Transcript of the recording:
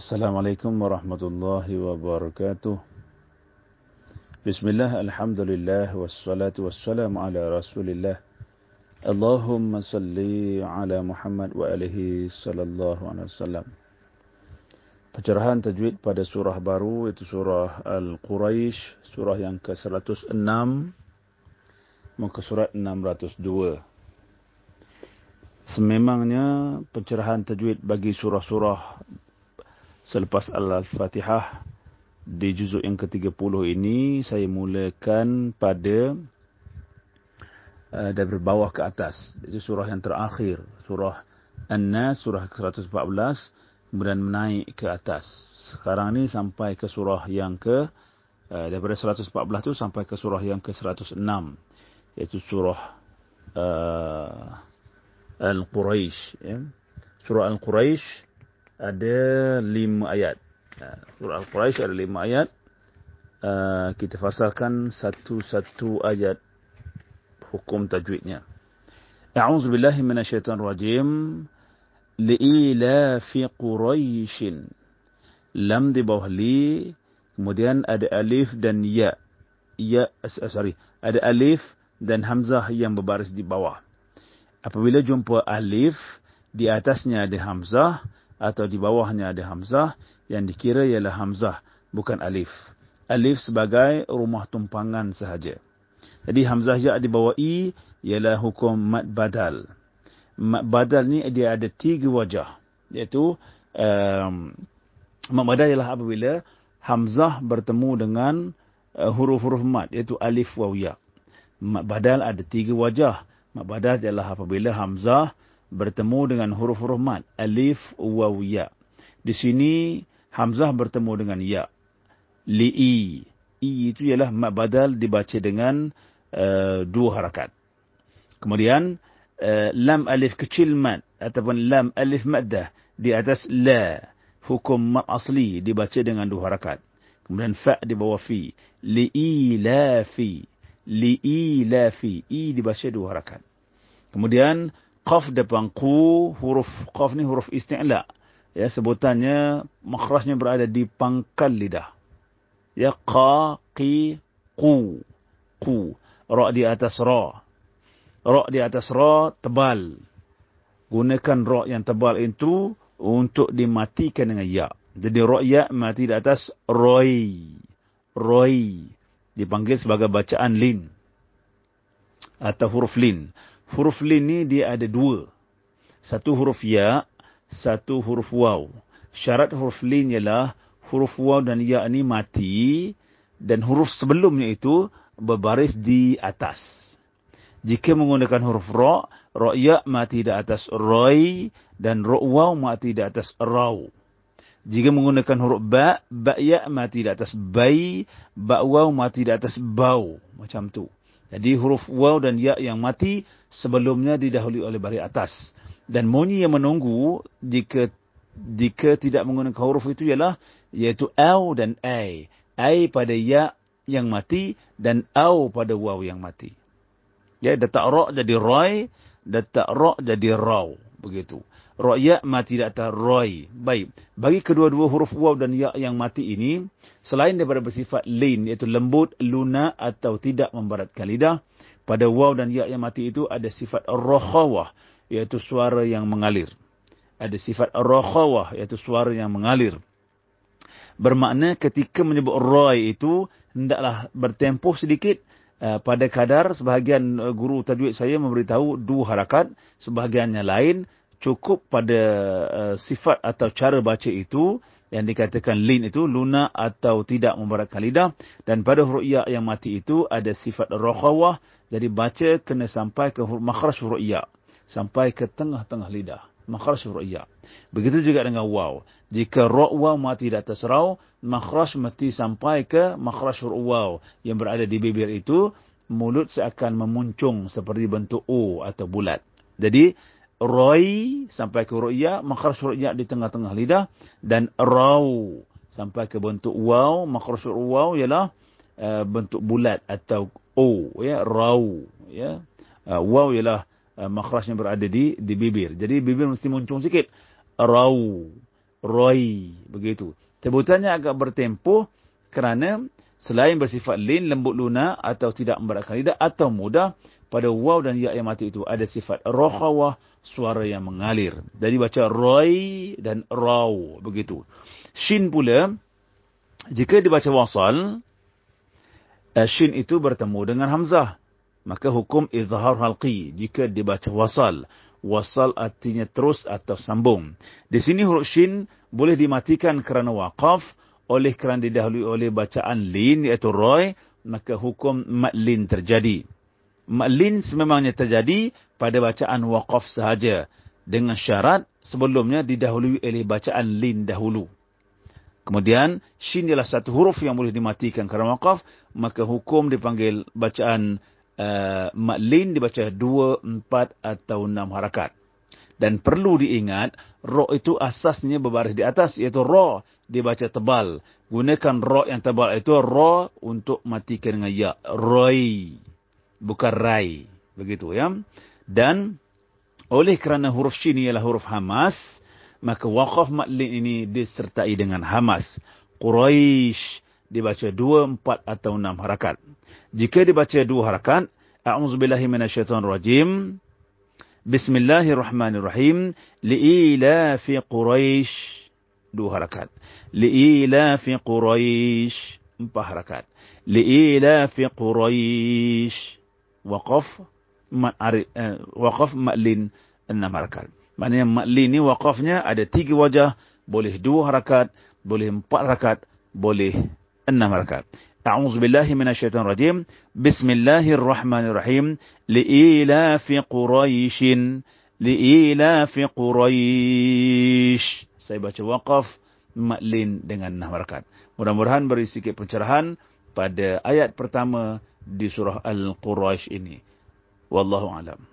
Assalamualaikum warahmatullahi wabarakatuh. Bismillah, alhamdulillah, wassalatu wassalamu ala rasulillah. Allahumma salli ala Muhammad wa alihi sallallahu alaihi wasallam. Pencerahan tajwid pada surah baru itu surah Al-Quraisy, surah yang ke-106 muka surat 602. Sememangnya pencerahan tajwid bagi surah-surah selepas Al-Fatihah di juzuk yang ke-30 ini saya mulakan pada uh, dari bawah ke atas. Itu surah yang terakhir. Surah An-Nas, surah ke-114. Kemudian menaik ke atas. Sekarang ini sampai ke surah yang ke, uh, daripada 114 itu sampai ke surah yang ke-106. Iaitu surah uh, Al-Quraisy. Ya. Surah Al-Quraisy ada lima ayat. Surah Al-Quraisy ada lima ayat. Ha, kita fasalkan satu-satu ayat hukum tajwidnya. A'udzu billahi minasyaitonir rajim. Li'ila fi Quraisy. Lam di bawah li, kemudian ada alif dan ya. Ya, sorry. Ada alif dan hamzah yang berbaris di bawah. Apabila jumpa alif, di atasnya ada hamzah, atau di bawahnya ada hamzah yang dikira ialah hamzah bukan alif. Alif sebagai rumah tumpangan sahaja. Jadi hamzah ya di bawah i ialah hukum mad badal. Mad badal ni dia ada tiga wajah. Iaitu um, mad badal ialah apabila hamzah bertemu dengan uh, huruf-huruf mad iaitu alif waw ya. Mad badal ada tiga wajah. Mad badal ialah apabila hamzah bertemu dengan huruf-huruf mat. Alif waw ya. Di sini hamzah bertemu dengan ya. Li i. Itu ialah mat badal dibaca dengan uh, dua harakat. Kemudian uh, lam alif kecil mat ataupun lam alif maddah di atas la hukum mat asli dibaca dengan dua harakat. Kemudian fa di bawah fi. Li i la fi. Li i la fi. I dibaca dua harakat. Kemudian qaf depan ku huruf qaf ni huruf isti'la. Ya sebutannya makhrajnya berada di pangkal lidah. Ya qa qi qu qu. Ra di atas ra. Ra di atas ra tebal. Gunakan ra yang tebal itu untuk dimatikan dengan ya. Jadi ra ya mati di atas roi. Roi. Dipanggil sebagai bacaan lin. Atau huruf lin huruf lin ni dia ada dua. Satu huruf ya, satu huruf waw. Syarat huruf lin ialah huruf waw dan ya ni mati dan huruf sebelumnya itu berbaris di atas. Jika menggunakan huruf ra, ra ya mati di atas roi dan ra waw mati di atas raw. Jika menggunakan huruf ba, ba ya mati di atas bai, ba waw mati di atas bau. Macam tu. Jadi huruf waw dan ya yang mati sebelumnya didahului oleh baris atas. Dan bunyi yang menunggu jika jika tidak menggunakan huruf itu ialah iaitu au dan ai. Ai pada ya yang mati dan au pada waw yang mati. Ya, detak ra jadi roi, detak ra jadi raw. Begitu. Ra ya mati di atas roi. Baik. Bagi kedua-dua huruf waw dan ya yang mati ini, selain daripada bersifat lin, iaitu lembut, lunak atau tidak membaratkan lidah, pada waw dan ya yang mati itu ada sifat rokhawah, iaitu suara yang mengalir. Ada sifat rokhawah, iaitu suara yang mengalir. Bermakna ketika menyebut roi itu, hendaklah bertempuh sedikit, Uh, pada kadar sebahagian uh, guru tajwid saya memberitahu dua harakat, sebahagiannya lain cukup pada uh, sifat atau cara baca itu yang dikatakan lin itu lunak atau tidak membaratkan lidah. Dan pada huruf ya yang mati itu ada sifat rakhawah jadi baca kena sampai ke makhraj huruf ya. Sampai ke tengah-tengah lidah. Makhraj huruf ya. Begitu juga dengan waw. Jika ra waw mati di atas raw makhraj mesti sampai ke makhraj huruf waw yang berada di bibir itu mulut seakan memuncung seperti bentuk o atau bulat. Jadi roi sampai ke ru'ya, makhraj ru'ya di tengah-tengah lidah dan raw sampai ke bentuk waw, makhraj waw ialah uh, bentuk bulat atau o ya, raw ya. Uh, waw ialah uh, makhrajnya berada di di bibir. Jadi bibir mesti muncung sikit. Raw. Roy. Begitu. Sebutannya agak bertempuh kerana selain bersifat lin, lembut lunak atau tidak memberatkan lidah atau mudah, pada waw dan ya yang mati itu ada sifat rohawah, suara yang mengalir. Jadi baca roy dan raw. Begitu. Shin pula, jika dibaca wasal, eh, shin itu bertemu dengan hamzah. Maka hukum izhar halqi jika dibaca wasal. Wasal artinya terus atau sambung. Di sini huruf shin boleh dimatikan kerana waqaf oleh kerana didahului oleh bacaan lin iaitu roy, maka hukum matlin terjadi. Matlin sememangnya terjadi pada bacaan waqaf sahaja. Dengan syarat sebelumnya didahului oleh bacaan lin dahulu. Kemudian, shin ialah satu huruf yang boleh dimatikan kerana waqaf. Maka hukum dipanggil bacaan uh, matlin dibaca dua, empat atau enam harakat. Dan perlu diingat, ro itu asasnya berbaris di atas, iaitu ro dibaca tebal. Gunakan ro yang tebal itu ro untuk matikan dengan ya. Roi bukan rai. Begitu ya. Dan oleh kerana huruf shin ialah huruf hamas maka waqaf matlin ini disertai dengan hamas. Quraish dibaca dua, empat atau enam harakat. Jika dibaca dua harakat a'udzubillahi minasyaitonir rajim bismillahirrahmanirrahim. Liilafi quraish dua harakat. Liilafi quraish empat harakat. Liilafi quraish waqaf eh, waqaf ma'lin enam harakat. Maknanya ma'lin ni waqafnya ada tiga wajah, boleh dua harakat, boleh empat harakat, boleh enam harakat. A'udzu billahi minasyaitonir rajim. Bismillahirrahmanirrahim. Li'ilafi Quraisyin li'ilafi Quraish. Saya baca waqaf ma'lin dengan enam harakat. Mudah-mudahan beri sedikit pencerahan pada ayat pertama di surah Al-Quraish ini. Wallahu alam.